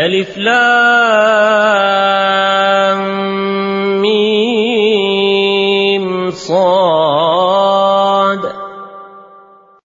ألف لام ميم صاد.